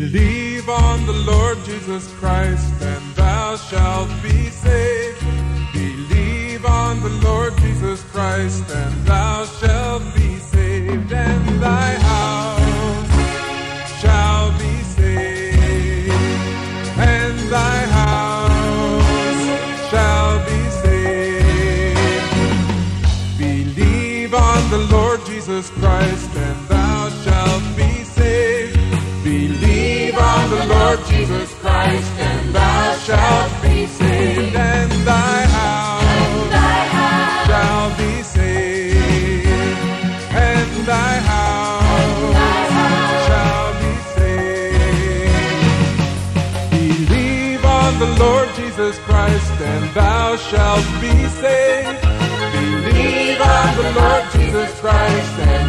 Believe on the Lord Jesus Christ and thou shalt be saved. Believe on the Lord Jesus Christ and thou shalt be saved and thy house shall be saved and thy house shall be saved. Believe on the Lord Jesus Christ Lord Jesus Christ, and thou shalt be saved, and thy house, and thy house shall be saved, and thy house, and thy house shall be saved. Believe on the Lord Jesus Christ, and thou shalt be saved. Believe on the Lord Jesus Christ, and.